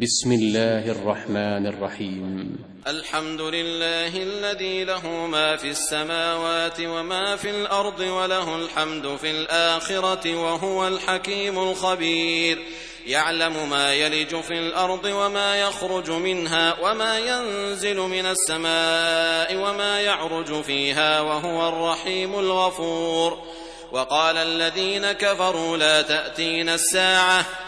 بسم الله الرحمن الرحيم. الحمد لله الذي له ما في السماوات وما في الأرض وله الحمد في الآخرة وهو الحكيم الخبير. يعلم ما يلج في الأرض وما يخرج منها وما ينزل من السماء وما يعرج فيها وهو الرحيم الغفور. وقال الذين كفروا لا تاتين الساعة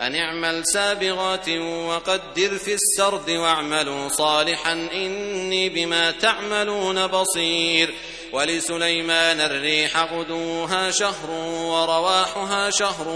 أن اعمل سابغات وقدر في السرد واعملوا صالحا إني بما تعملون بصير. ولسليمان الريح غدوها شهر ورواحها شهر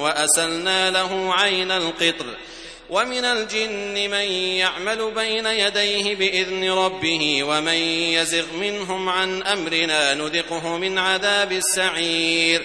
وأسلنا له عين القطر. ومن الجن من يعمل بين يديه بإذن ربه ومن يزغ منهم عن أمرنا نذقه من عذاب السعير.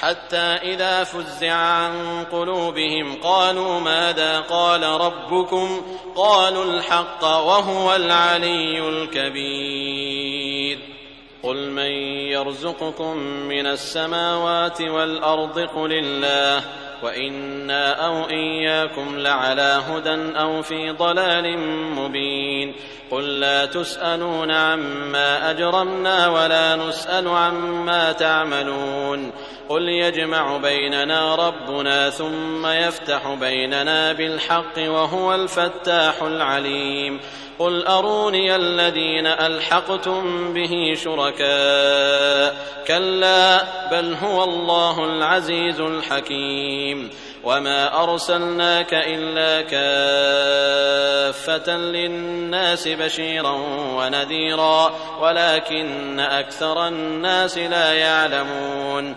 حتى إذا فزع عن قلوبهم قالوا ماذا قال ربكم؟ قالوا الحق وهو العلي الكبير. قل من يرزقكم من السماوات والأرض قل الله وإنا أو إياكم لعلى هدى أو في ضلال مبين. قل لا تسألون عما أجرمنا ولا نسأل عما تعملون. قل يجمع بيننا ربنا ثم يفتح بيننا بالحق وهو الفتاح العليم. قل أروني الذين ألحقتم به شركاء. كلا بل هو الله العزيز الحكيم. وما أرسلناك إلا كافة للناس بشيرا ونذيرا ولكن أكثر الناس لا يعلمون.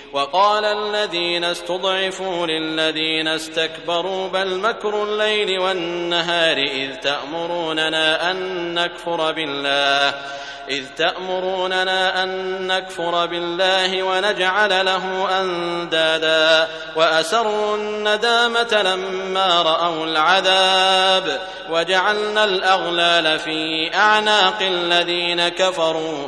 وقال الذين استضعفوا للذين استكبروا بل مكر الليل والنهار إذ تأمروننا أن نكفر بالله إذ تأمروننا أن نكفر بالله ونجعل له أندادا وأسروا الندامة لما رأوا العذاب وجعلنا الأغلال في أعناق الذين كفروا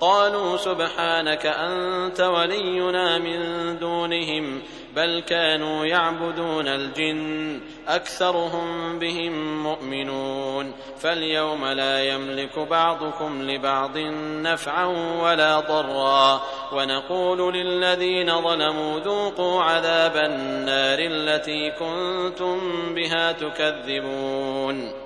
قالوا سبحانك أنت ولينا من دونهم بل كانوا يعبدون الجن أكثرهم بهم مؤمنون فاليوم لا يملك بعضكم لبعض نفعا ولا ضرا ونقول للذين ظلموا ذوقوا عذاب النار التي كنتم بها تكذبون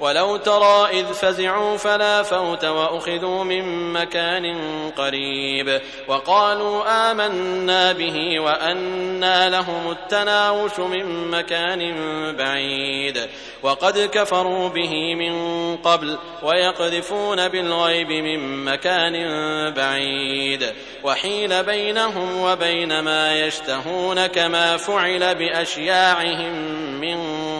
ولو ترى إذ فزعوا فلا فوت وأخذوا من مكان قريب وقالوا آمنا به وأنا لهم التناوش من مكان بعيد وقد كفروا به من قبل ويقذفون بالغيب من مكان بعيد وحيل بينهم وبين ما يشتهون كما فعل بأشياعهم من